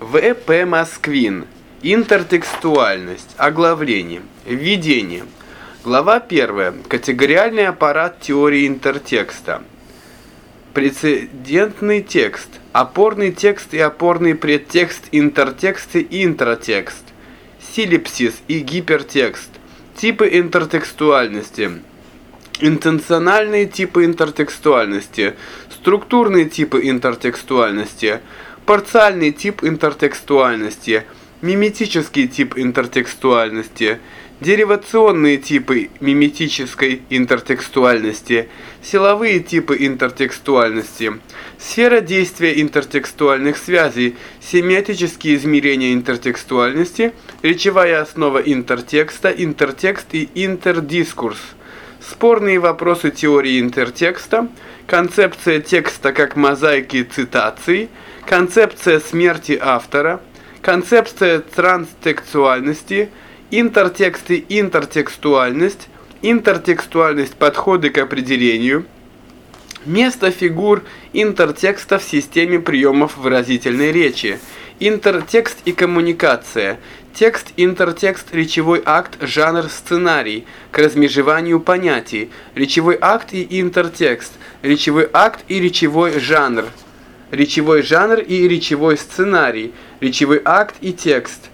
В.П. Москвин. Интертекстуальность. Оглавление. Введение. Глава 1. Категориальный аппарат теории интертекста. Прецедентный текст. Опорный текст и опорный предтекст, интертекст и интротекст. Силипсис и гипертекст. Типы интертекстуальности. Интенциональные типы интертекстуальности. Структурные типы интертекстуальности парциальный тип интертекстуальности, миметический тип интертекстуальности, деривационные типы миметической интертекстуальности, силовые типы интертекстуальности, сфера действия интертекстуальных связей, семиотические измерения интертекстуальности, речевая основа интертекста, интертекст и интердискурс, спорные вопросы теории интертекста, концепция текста как мозаики цитаций, концепция смерти автора, концепция транстекстуальности, интертекст и интертекстуальность, интертекстуальность подходы к определению, место фигур интертекста в системе приемов выразительной речи, интертекст и коммуникация, текст, интертекст, речевой акт, жанр, сценарий, к размежеванию понятий, речевой акт и интертекст, речевой акт и речевой жанр. Речевой жанр и речевой сценарий, речевой акт и текст.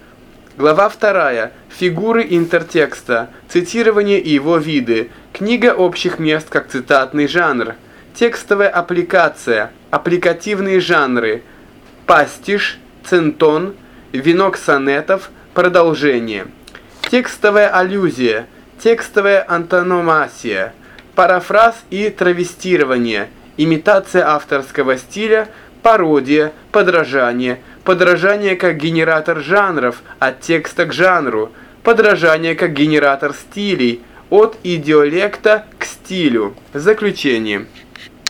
Глава 2. Фигуры интертекста, цитирование и его виды, книга общих мест как цитатный жанр, текстовая аппликация, аппликативные жанры, пастиш, центон, венок сонетов, продолжение, текстовая аллюзия, текстовая антономасия, парафраз и травестирование, имитация авторского стиля – пародия, подражание, подражание как генератор жанров, от текста к жанру, подражание как генератор стилей, от идиолекта к стилю. Заключение.